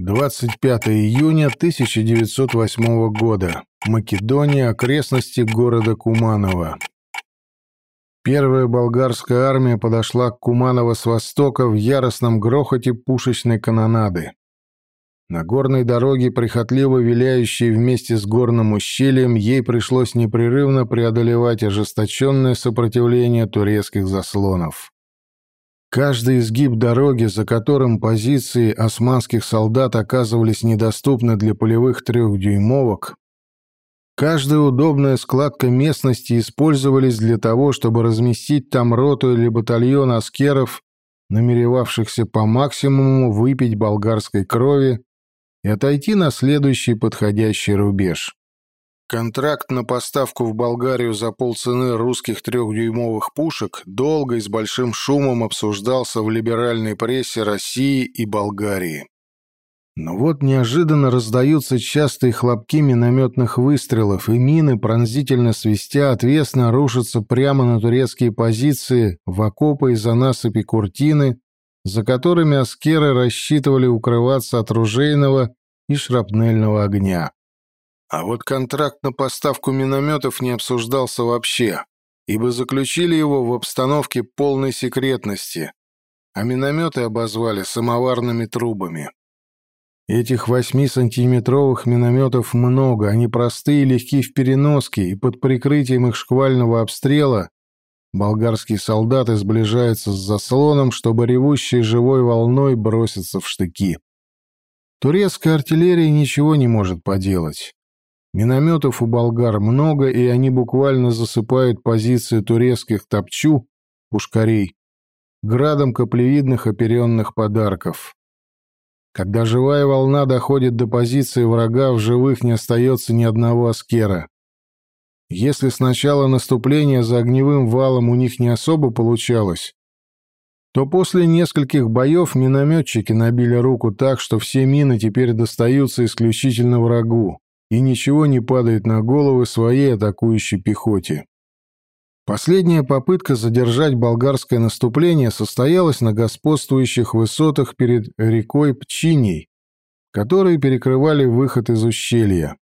25 июня 1908 года. Македония, окрестности города Куманово. Первая болгарская армия подошла к Куманово с востока в яростном грохоте пушечной канонады. На горной дороге, прихотливо виляющей вместе с горным ущельем, ей пришлось непрерывно преодолевать ожесточенное сопротивление турецких заслонов. Каждый изгиб дороги, за которым позиции османских солдат оказывались недоступны для полевых трехдюймовок, каждая удобная складка местности использовались для того, чтобы разместить там роту или батальон аскеров, намеревавшихся по максимуму выпить болгарской крови и отойти на следующий подходящий рубеж. Контракт на поставку в Болгарию за полцены русских трехдюймовых пушек долго и с большим шумом обсуждался в либеральной прессе России и Болгарии. Но вот неожиданно раздаются частые хлопки минометных выстрелов, и мины, пронзительно свистя, отвесно рушатся прямо на турецкие позиции в окопы из-за насыпи Куртины, за которыми аскеры рассчитывали укрываться от ружейного и шрапнельного огня. А вот контракт на поставку минометов не обсуждался вообще, ибо заключили его в обстановке полной секретности, а минометы обозвали самоварными трубами. Этих восьмисантиметровых минометов много, они простые и легки в переноске, и под прикрытием их шквального обстрела болгарские солдаты сближаются с заслоном, чтобы ревущей живой волной броситься в штыки. Турецкая артиллерия ничего не может поделать. Минометов у болгар много, и они буквально засыпают позиции турецких топчу, пушкарей, градом каплевидных оперенных подарков. Когда живая волна доходит до позиции врага, в живых не остается ни одного аскера. Если с начала наступления за огневым валом у них не особо получалось, то после нескольких боев минометчики набили руку так, что все мины теперь достаются исключительно врагу и ничего не падает на головы своей атакующей пехоте. Последняя попытка задержать болгарское наступление состоялась на господствующих высотах перед рекой Пчиней, которые перекрывали выход из ущелья.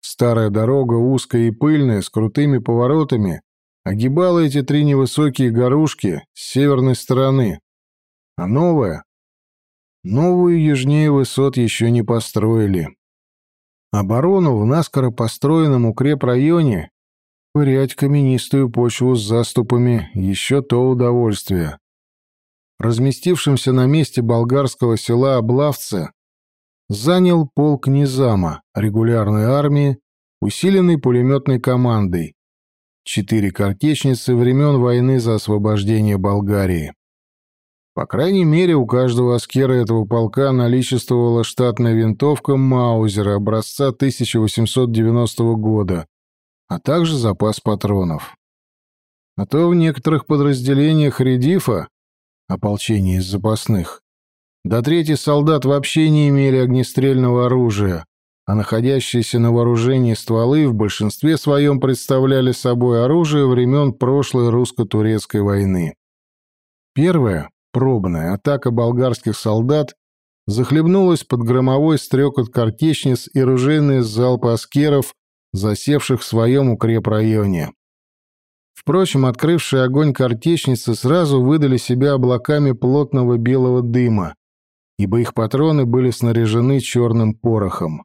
Старая дорога, узкая и пыльная, с крутыми поворотами, огибала эти три невысокие горушки с северной стороны, а новая, новую южнее высот еще не построили. Оборону в наскоро построенном укрепрайоне пырять каменистую почву с заступами — еще то удовольствие. Разместившимся на месте болгарского села Облавце занял полк Низама, регулярной армии, усиленной пулеметной командой, четыре картечницы времен войны за освобождение Болгарии. По крайней мере, у каждого аскера этого полка наличествовала штатная винтовка Маузера образца 1890 года, а также запас патронов. А то в некоторых подразделениях Редифа, ополчения из запасных, до трети солдат вообще не имели огнестрельного оружия, а находящиеся на вооружении стволы в большинстве своем представляли собой оружие времен прошлой русско-турецкой войны. Первое пробная атака болгарских солдат захлебнулась под громовой стрекот картечниц и ружейные залпы аскеров, засевших в своем укрепрайоне. Впрочем, открывшие огонь картечницы сразу выдали себя облаками плотного белого дыма, ибо их патроны были снаряжены черным порохом.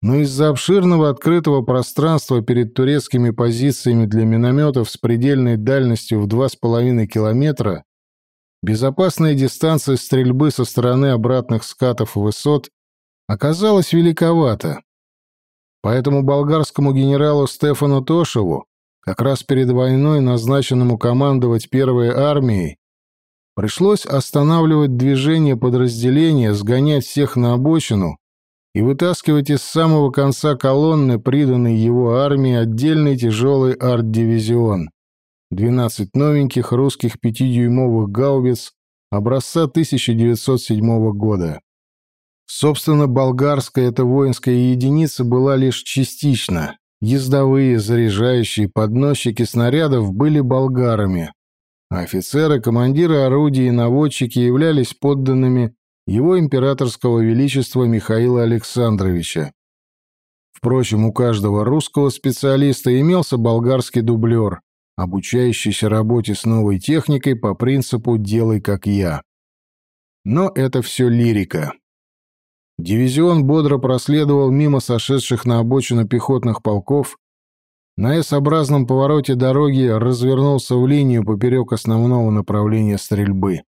Но из-за обширного открытого пространства перед турецкими позициями для минометов с предельной дальностью в 2,5 километра Безопасная дистанция стрельбы со стороны обратных скатов высот оказалась великовата. Поэтому болгарскому генералу Стефану Тошеву, как раз перед войной назначенному командовать первой армией, пришлось останавливать движение подразделения, сгонять всех на обочину и вытаскивать из самого конца колонны, приданной его армии, отдельный тяжелый арт-дивизион. 12 новеньких русских 5-дюймовых гаубиц образца 1907 года. Собственно, болгарская эта воинская единица была лишь частично. Ездовые, заряжающие, подносчики снарядов были болгарами, офицеры, командиры орудий и наводчики являлись подданными его императорского величества Михаила Александровича. Впрочем, у каждого русского специалиста имелся болгарский дублер, обучающийся работе с новой техникой по принципу «делай как я». Но это все лирика. Дивизион бодро проследовал мимо сошедших на обочину пехотных полков, на S-образном повороте дороги развернулся в линию поперек основного направления стрельбы.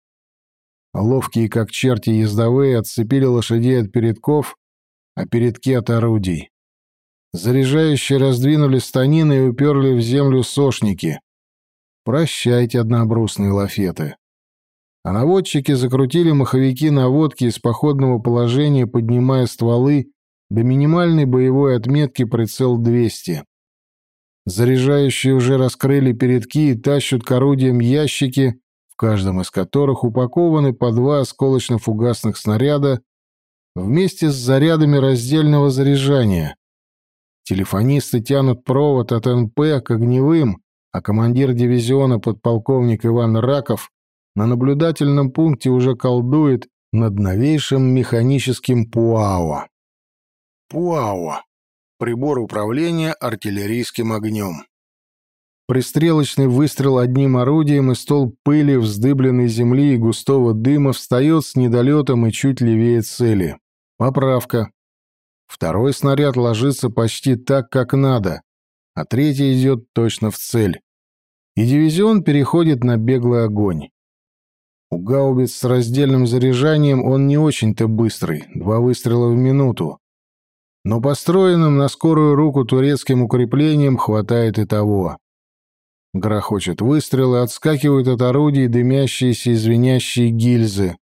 Ловкие, как черти ездовые, отцепили лошадей от передков, а передки от орудий. Заряжающие раздвинули станины и уперли в землю сошники. Прощайте, однобрусные лафеты. А наводчики закрутили маховики наводки из походного положения, поднимая стволы до минимальной боевой отметки прицел 200. Заряжающие уже раскрыли передки и тащат к орудиям ящики, в каждом из которых упакованы по два осколочно-фугасных снаряда вместе с зарядами раздельного заряжания. Телефонисты тянут провод от НП к огневым, а командир дивизиона подполковник Иван Раков на наблюдательном пункте уже колдует над новейшим механическим ПУАО. ПУАО – прибор управления артиллерийским огнем. Пристрелочный выстрел одним орудием и стол пыли, вздыбленной земли и густого дыма встает с недолетом и чуть левее цели. Поправка. Второй снаряд ложится почти так, как надо, а третий идет точно в цель. И дивизион переходит на беглый огонь. У гаубиц с раздельным заряжанием он не очень-то быстрый, два выстрела в минуту. Но построенным на скорую руку турецким укреплением хватает и того. Грохочет выстрелы, отскакивают от орудий дымящиеся и звенящие гильзы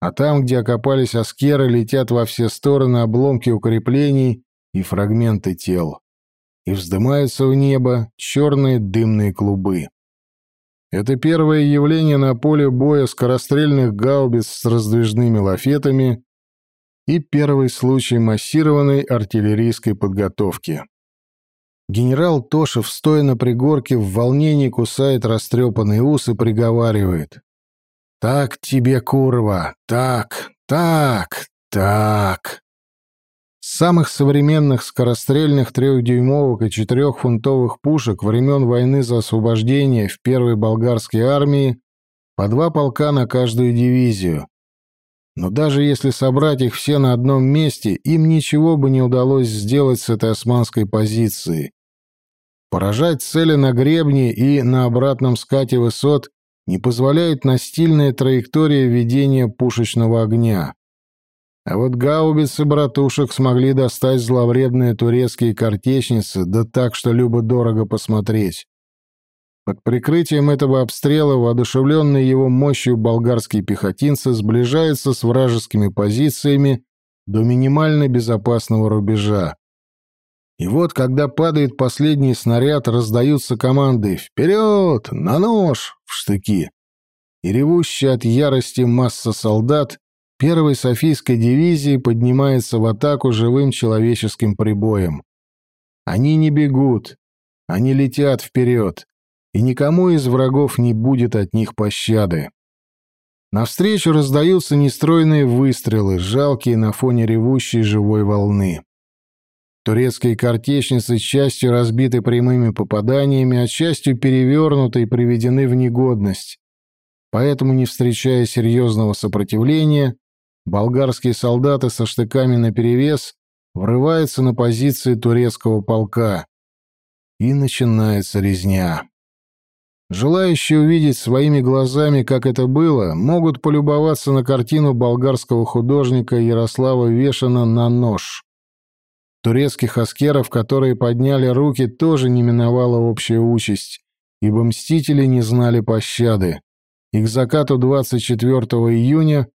а там, где окопались аскеры, летят во все стороны обломки укреплений и фрагменты тел. И вздымаются в небо черные дымные клубы. Это первое явление на поле боя скорострельных гаубиц с раздвижными лафетами и первый случай массированной артиллерийской подготовки. Генерал Тошев, стоя на пригорке, в волнении кусает растрепанный ус и приговаривает. Так тебе, курва, так, так, так. Самых современных скорострельных трехдюймовок и четырехфунтовых пушек времен войны за освобождение в первой болгарской армии по два полка на каждую дивизию. Но даже если собрать их все на одном месте, им ничего бы не удалось сделать с этой османской позиции. Поражать цели на гребне и на обратном скате высот не позволяет настильная траектория ведения пушечного огня. А вот гаубицы братушек смогли достать зловредные турецкие картечницы, да так, что любо-дорого посмотреть. Под прикрытием этого обстрела воодушевленные его мощью болгарские пехотинцы сближаются с вражескими позициями до минимально безопасного рубежа. И вот, когда падает последний снаряд, раздаются команды «Вперед! На нож!» в штыки. И ревущая от ярости масса солдат первой Софийской дивизии поднимается в атаку живым человеческим прибоем. Они не бегут, они летят вперед, и никому из врагов не будет от них пощады. Навстречу раздаются нестройные выстрелы, жалкие на фоне ревущей живой волны. Турецкие картечницы частью разбиты прямыми попаданиями, а частью перевернуты и приведены в негодность. Поэтому, не встречая серьезного сопротивления, болгарские солдаты со штыками наперевес врываются на позиции турецкого полка. И начинается резня. Желающие увидеть своими глазами, как это было, могут полюбоваться на картину болгарского художника Ярослава Вешина «На нож». Турецких аскеров, которые подняли руки, тоже не миновала общая участь, ибо мстители не знали пощады. И к закату 24 июня,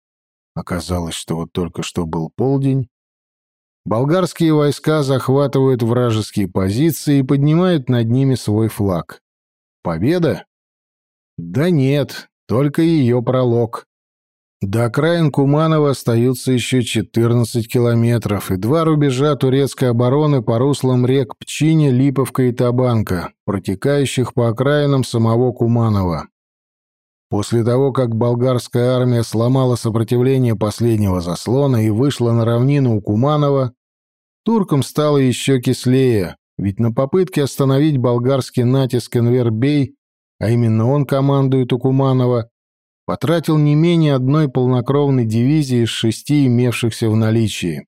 оказалось, что вот только что был полдень, болгарские войска захватывают вражеские позиции и поднимают над ними свой флаг. Победа? Да нет, только ее пролог. До окраин Куманова остаются еще 14 километров и два рубежа турецкой обороны по руслам рек Пчини, Липовка и Табанка, протекающих по окраинам самого Куманова. После того, как болгарская армия сломала сопротивление последнего заслона и вышла на равнину у Куманова, туркам стало еще кислее, ведь на попытке остановить болгарский натиск Энвербей, а именно он командует у Куманова, потратил не менее одной полнокровной дивизии из шести имевшихся в наличии.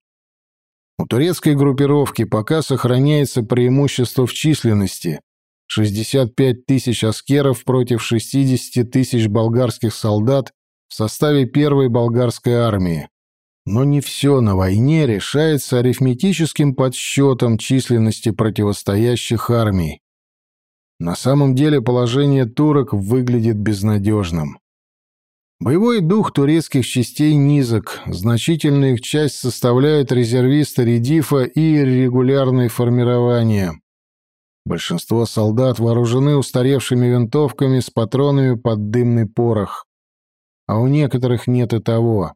У турецкой группировки пока сохраняется преимущество в численности, 65 тысяч аскеров против 60 тысяч болгарских солдат в составе первой болгарской армии. Но не все на войне решается арифметическим подсчетом численности противостоящих армий. На самом деле положение турок выглядит безнадежным. Боевой дух турецких частей низок, значительную их часть составляют резервисты Редифа и регулярные формирования. Большинство солдат вооружены устаревшими винтовками с патронами под дымный порох. А у некоторых нет и того.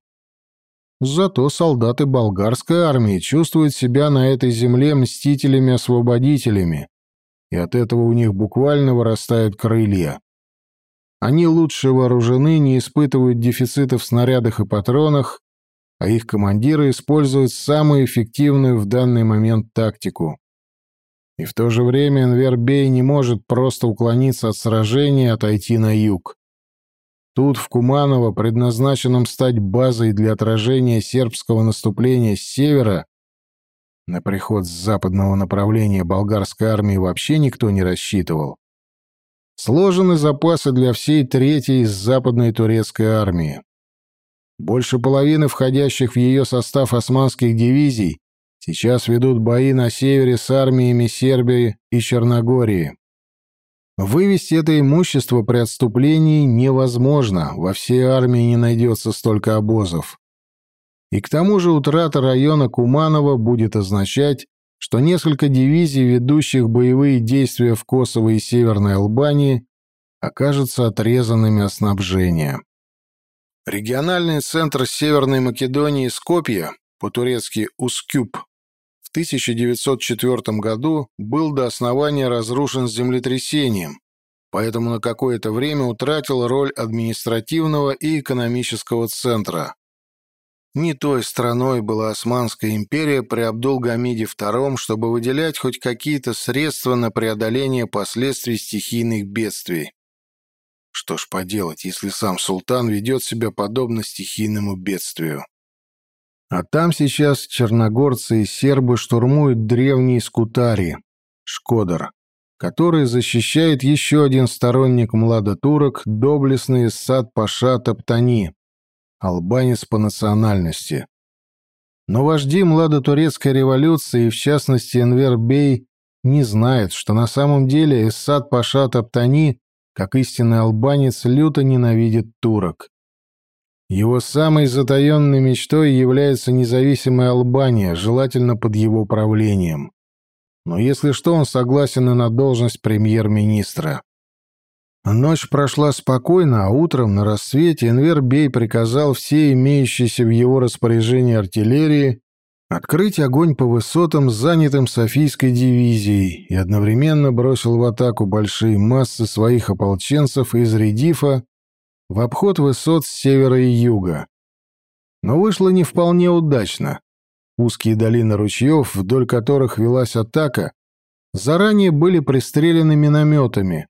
Зато солдаты болгарской армии чувствуют себя на этой земле мстителями-освободителями, и от этого у них буквально вырастают крылья. Они лучше вооружены, не испытывают дефицита в снарядах и патронах, а их командиры используют самую эффективную в данный момент тактику. И в то же время Энвербей не может просто уклониться от сражения и отойти на юг. Тут, в Куманово, предназначенном стать базой для отражения сербского наступления с севера, на приход с западного направления болгарской армии вообще никто не рассчитывал. Сложены запасы для всей третьей из западной турецкой армии. Больше половины входящих в ее состав османских дивизий Сейчас ведут бои на севере с армиями Сербии и Черногории. Вывести это имущество при отступлении невозможно, во всей армии не найдется столько обозов. И к тому же утрата района Куманова будет означать, что несколько дивизий, ведущих боевые действия в Косово и Северной Албании, окажутся отрезанными от снабжения. Региональный центр Северной Македонии Скопье, по-турецки Ускюп, в 1904 году был до основания разрушен землетрясением, поэтому на какое-то время утратил роль административного и экономического центра. Не той страной была Османская империя при Абдул-Гамиде II, чтобы выделять хоть какие-то средства на преодоление последствий стихийных бедствий. Что ж поделать, если сам султан ведет себя подобно стихийному бедствию? А там сейчас черногорцы и сербы штурмуют древний Скутари, Шкодар, который защищает еще один сторонник младотурок, доблестный Сад Паша Таптани, албанец по национальности. Но вожди младотурецкой революции, в частности Энвер Бей, не знают, что на самом деле Иссад Паша Таптани, как истинный албанец, люто ненавидит турок. Его самой затаенной мечтой является независимая Албания, желательно под его правлением. Но если что, он согласен и на должность премьер-министра. Ночь прошла спокойно, а утром на рассвете Энвер Бей приказал все имеющиеся в его распоряжении артиллерии открыть огонь по высотам, занятым Софийской дивизией, и одновременно бросил в атаку большие массы своих ополченцев из Редифа в обход высот с севера и юга. Но вышло не вполне удачно. Узкие долины ручьев, вдоль которых велась атака, заранее были пристрелены минометами,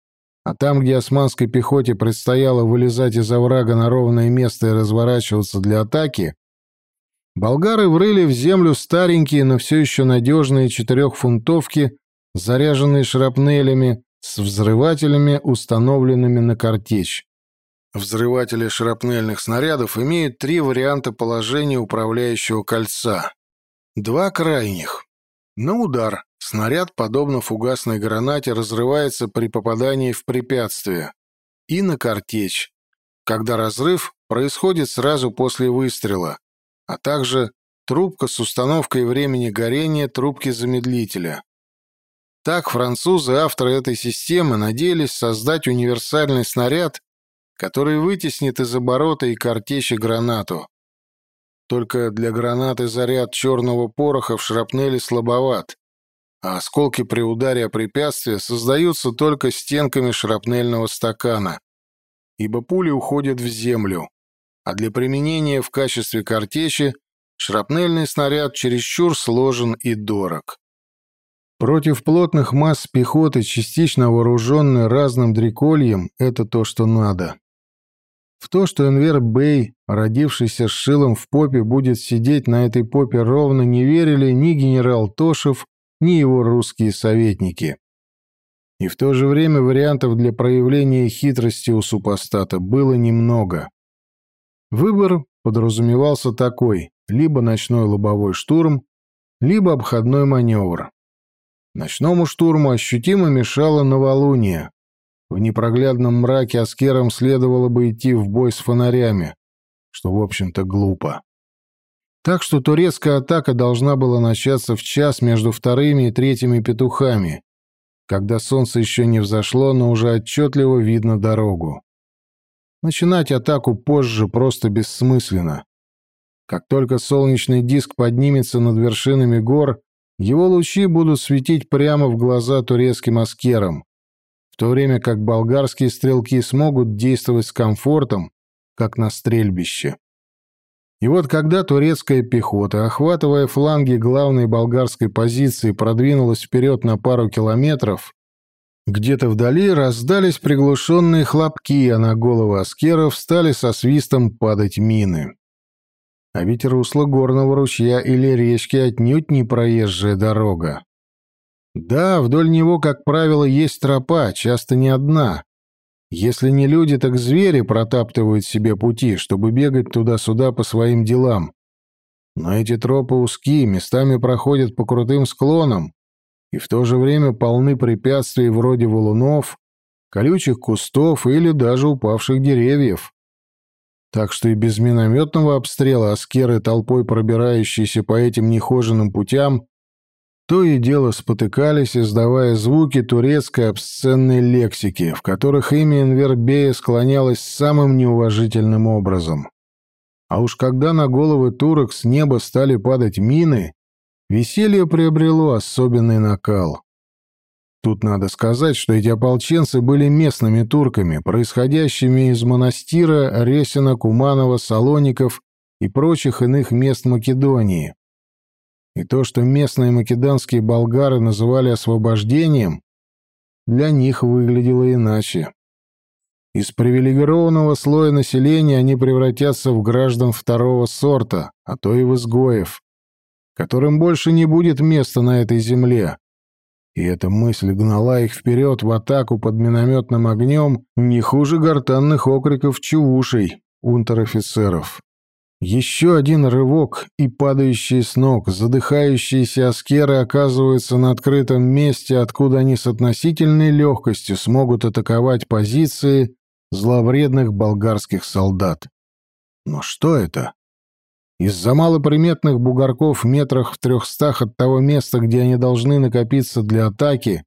а там, где османской пехоте предстояло вылезать из оврага на ровное место и разворачиваться для атаки, болгары врыли в землю старенькие, но все еще надежные четырехфунтовки, заряженные шрапнелями, с взрывателями, установленными на картечь. Взрыватели шрапнельных снарядов имеют три варианта положения управляющего кольца. Два крайних. На удар снаряд, подобно фугасной гранате, разрывается при попадании в препятствие. И на картечь, когда разрыв происходит сразу после выстрела, а также трубка с установкой времени горения трубки замедлителя. Так французы, авторы этой системы, надеялись создать универсальный снаряд, который вытеснит из оборота и картечи гранату. Только для гранаты заряд черного пороха в шрапнели слабоват, а осколки при ударе о препятствие создаются только стенками шрапнельного стакана. ибо пули уходят в землю, а для применения в качестве картечи шрапнельный снаряд чересчур сложен и дорог. Против плотных масс пехоты, частично вооруженной разным дрекольем, это то, что надо. В то, что Энвер Бэй, родившийся с шилом в попе, будет сидеть на этой попе ровно, не верили ни генерал Тошев, ни его русские советники. И в то же время вариантов для проявления хитрости у супостата было немного. Выбор подразумевался такой – либо ночной лобовой штурм, либо обходной маневр. Ночному штурму ощутимо мешало новолуние. В непроглядном мраке аскерам следовало бы идти в бой с фонарями, что, в общем-то, глупо. Так что турецкая атака должна была начаться в час между вторыми и третьими петухами, когда солнце еще не взошло, но уже отчетливо видно дорогу. Начинать атаку позже просто бессмысленно. Как только солнечный диск поднимется над вершинами гор, его лучи будут светить прямо в глаза турецким аскерам, в то время как болгарские стрелки смогут действовать с комфортом, как на стрельбище. И вот когда турецкая пехота, охватывая фланги главной болгарской позиции, продвинулась вперед на пару километров, где-то вдали раздались приглушенные хлопки, а на головы аскеров стали со свистом падать мины. А ведь русло горного ручья или речки отнюдь не проезжая дорога. Да, вдоль него, как правило, есть тропа, часто не одна, если не люди, так звери протаптывают себе пути, чтобы бегать туда-сюда по своим делам. Но эти тропы узкие, местами проходят по крутым склонам и в то же время полны препятствий вроде валунов, колючих кустов или даже упавших деревьев. Так что и без минометного обстрела аскеры, толпой пробирающиеся по этим нехоженным путям, то и дело спотыкались, издавая звуки турецкой обсценной лексики, в которых имя Энвербея склонялось самым неуважительным образом. А уж когда на головы турок с неба стали падать мины, веселье приобрело особенный накал. Тут надо сказать, что эти ополченцы были местными турками, происходящими из монастира Ресина, Куманова, Салоников и прочих иных мест Македонии, и то, что местные македонские болгары называли освобождением, для них выглядело иначе. Из привилегированного слоя населения они превратятся в граждан второго сорта, а то и в изгоев, которым больше не будет места на этой земле. И эта мысль гнала их вперед в атаку под минометным огнем не хуже гортанных окриков чувушей унтер-офицеров. Еще один рывок, и падающие с ног, задыхающиеся аскеры оказываются на открытом месте, откуда они с относительной легкостью смогут атаковать позиции зловредных болгарских солдат. Но что это? Из-за малоприметных бугорков метрах в трехстах от того места, где они должны накопиться для атаки,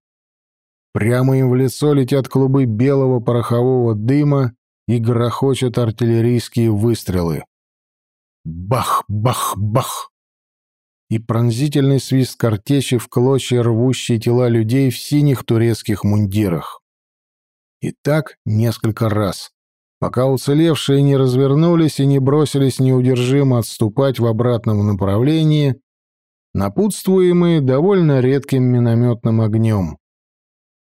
прямо им в лицо летят клубы белого порохового дыма и грохочут артиллерийские выстрелы. Бах, бах, бах! И пронзительный свист картечи в клочья рвущие тела людей в синих турецких мундирах. И так несколько раз, пока уцелевшие не развернулись и не бросились неудержимо отступать в обратном направлении, напутствуемые довольно редким минометным огнем.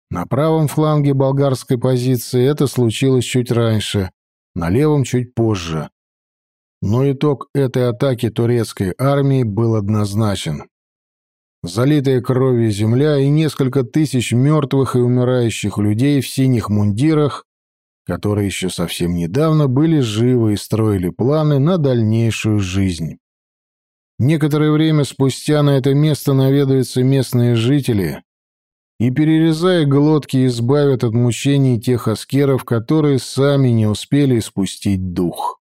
На правом фланге болгарской позиции это случилось чуть раньше, на левом чуть позже. Но итог этой атаки турецкой армии был однозначен. Залитая кровью земля и несколько тысяч мертвых и умирающих людей в синих мундирах, которые еще совсем недавно были живы и строили планы на дальнейшую жизнь. Некоторое время спустя на это место наведаются местные жители и, перерезая глотки, избавят от мучений тех аскеров, которые сами не успели испустить дух.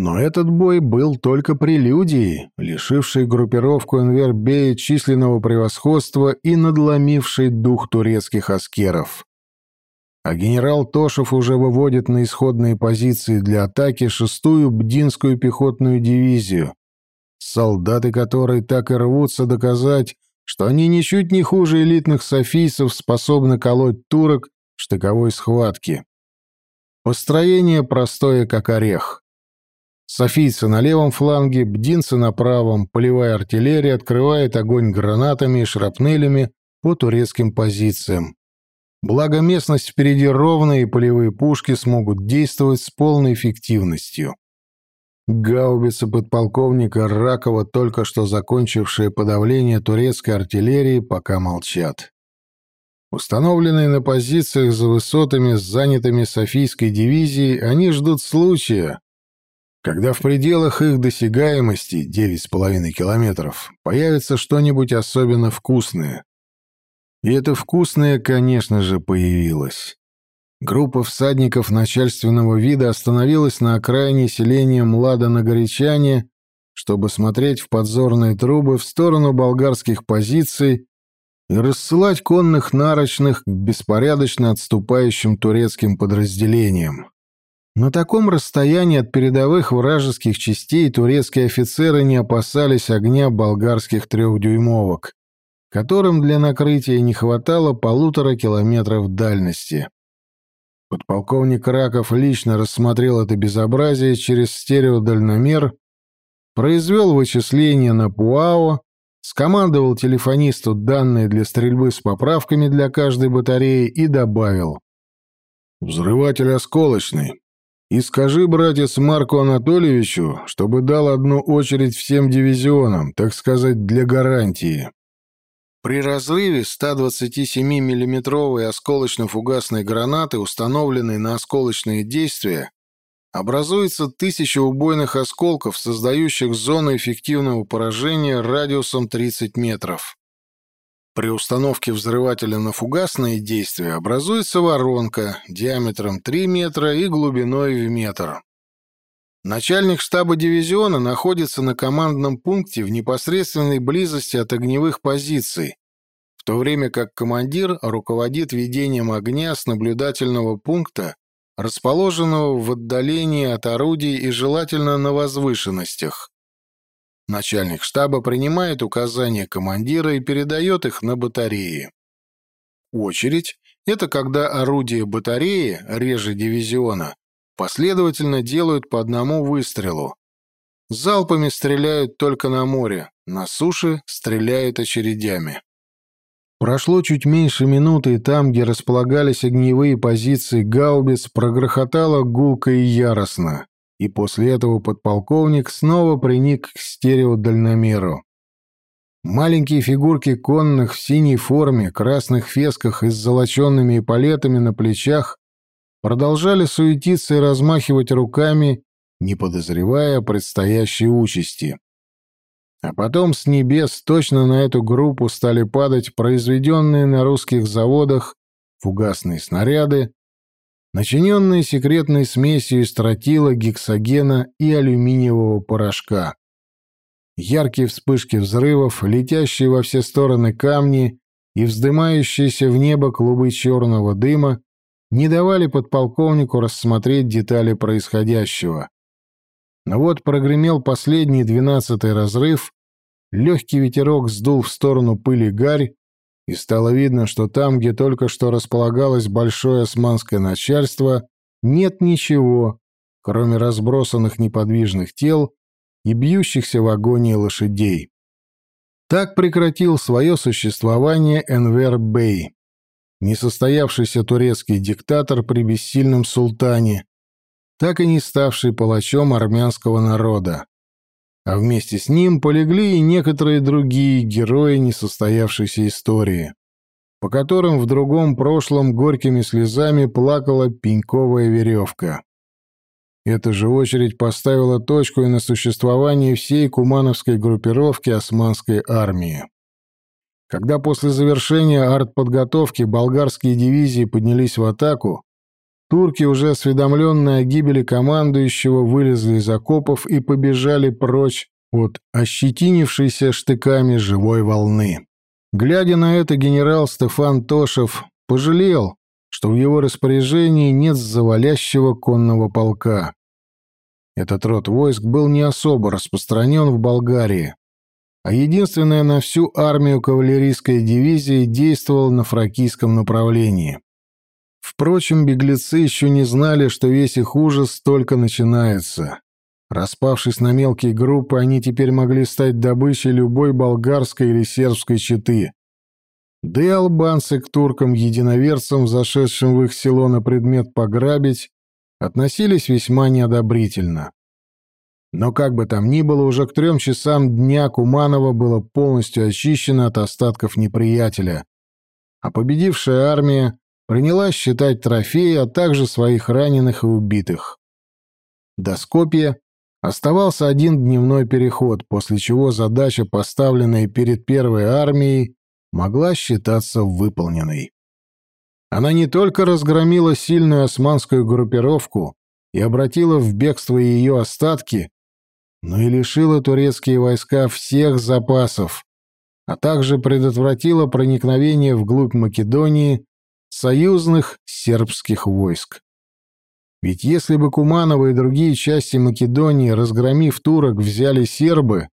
Но этот бой был только прелюдией, лишившей группировку Энвербея численного превосходства и надломившей дух турецких аскеров. А генерал Тошев уже выводит на исходные позиции для атаки шестую Бдинскую пехотную дивизию, солдаты которой так и рвутся доказать, что они ничуть не хуже элитных софийцев способны колоть турок в штыковой схватке. Построение простое, как орех. Софийцы на левом фланге, бдинцы на правом, полевая артиллерия открывает огонь гранатами и шрапнелями по турецким позициям. Благо местность впереди ровная, и полевые пушки смогут действовать с полной эффективностью. Гаубицы подполковника Ракова, только что закончившие подавление турецкой артиллерии, пока молчат. Установленные на позициях за высотами, занятыми Софийской дивизией, они ждут случая, когда в пределах их досягаемости 9,5 километров появится что-нибудь особенно вкусное. И это вкусное, конечно же, появилось. Группа всадников начальственного вида остановилась на окраине селения Млада на Горячане, чтобы смотреть в подзорные трубы в сторону болгарских позиций и рассылать конных нарочных к беспорядочно отступающим турецким подразделениям. На таком расстоянии от передовых вражеских частей турецкие офицеры не опасались огня болгарских трехдюймовок, которым для накрытия не хватало полутора километров дальности. Подполковник Раков лично рассмотрел это безобразие через стереодальномер, произвел вычисления на ПУАО скомандовал телефонисту данные для стрельбы с поправками для каждой батареи и добавил. «Взрыватель осколочный. И скажи, братец Марку Анатольевичу, чтобы дал одну очередь всем дивизионам, так сказать, для гарантии». При разрыве 127 миллиметровой осколочно-фугасной гранаты, установленной на осколочные действия, образуется тысяча убойных осколков, создающих зону эффективного поражения радиусом 30 метров. При установке взрывателя на фугасные действия образуется воронка диаметром 3 метра и глубиной в метр. Начальник штаба дивизиона находится на командном пункте в непосредственной близости от огневых позиций, в то время как командир руководит ведением огня с наблюдательного пункта расположенного в отдалении от орудий и желательно на возвышенностях. Начальник штаба принимает указания командира и передает их на батареи. Очередь – это когда орудия батареи, реже дивизиона, последовательно делают по одному выстрелу. Залпами стреляют только на море, на суше стреляют очередями. Прошло чуть меньше минуты, и там, где располагались огневые позиции гаубиц, прогрохотало гулко и яростно. И после этого подполковник снова приник к стереодальномеру. Маленькие фигурки конных в синей форме, красных фесках и с золоченными эполетами на плечах продолжали суетиться и размахивать руками, не подозревая о предстоящей участи. А потом с небес точно на эту группу стали падать произведенные на русских заводах фугасные снаряды, начиненные секретной смесью из тротила, гексогена и алюминиевого порошка. Яркие вспышки взрывов, летящие во все стороны камни и вздымающиеся в небо клубы черного дыма не давали подполковнику рассмотреть детали происходящего. Но вот прогремел последний двенадцатый разрыв, легкий ветерок сдул в сторону пыли гарь, и стало видно, что там, где только что располагалось большое османское начальство, нет ничего, кроме разбросанных неподвижных тел и бьющихся в агонии лошадей. Так прекратил свое существование Энвер Бей, несостоявшийся турецкий диктатор при бессильном султане, так и не ставший палачом армянского народа. А вместе с ним полегли и некоторые другие герои несостоявшейся истории, по которым в другом прошлом горькими слезами плакала пеньковая веревка. Эта же очередь поставила точку и на существование всей кумановской группировки османской армии. Когда после завершения артподготовки болгарские дивизии поднялись в атаку, Турки, уже осведомленные о гибели командующего, вылезли из окопов и побежали прочь от ощетинившейся штыками живой волны. Глядя на это, генерал Стефан Тошев пожалел, что в его распоряжении нет завалящего конного полка. Этот род войск был не особо распространен в Болгарии, а единственная на всю армию кавалерийская дивизия действовала на фракийском направлении. Впрочем, беглецы еще не знали, что весь их ужас только начинается. Распавшись на мелкие группы, они теперь могли стать добычей любой болгарской или сербской четы. Да и албанцы к туркам-единоверцам, зашедшим в их село на предмет пограбить, относились весьма неодобрительно. Но как бы там ни было, уже к трем часам дня Куманова было полностью очищено от остатков неприятеля, а победившая армия принялась считать трофеи, а также своих раненых и убитых. До Скопья оставался один дневной переход, после чего задача, поставленная перед первой армией, могла считаться выполненной. Она не только разгромила сильную османскую группировку и обратила в бегство ее остатки, но и лишила турецкие войска всех запасов, а также предотвратила проникновение вглубь Македонии союзных сербских войск. Ведь если бы Куманово и другие части Македонии, разгромив турок, взяли сербы,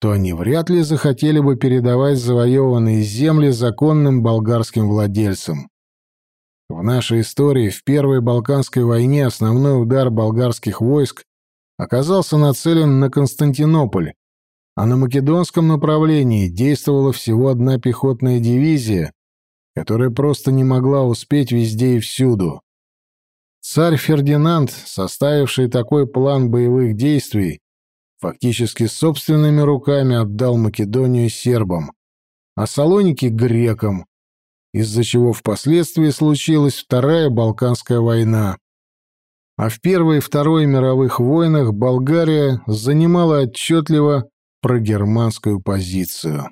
то они вряд ли захотели бы передавать завоеванные земли законным болгарским владельцам. В нашей истории в Первой Балканской войне основной удар болгарских войск оказался нацелен на Константинополь, а на македонском направлении действовала всего одна пехотная дивизия, которая просто не могла успеть везде и всюду. Царь Фердинанд, составивший такой план боевых действий, фактически собственными руками отдал Македонию сербам, а Салоники — грекам, из-за чего впоследствии случилась Вторая Балканская война. А в Первой и Второй мировых войнах Болгария занимала отчетливо прогерманскую позицию.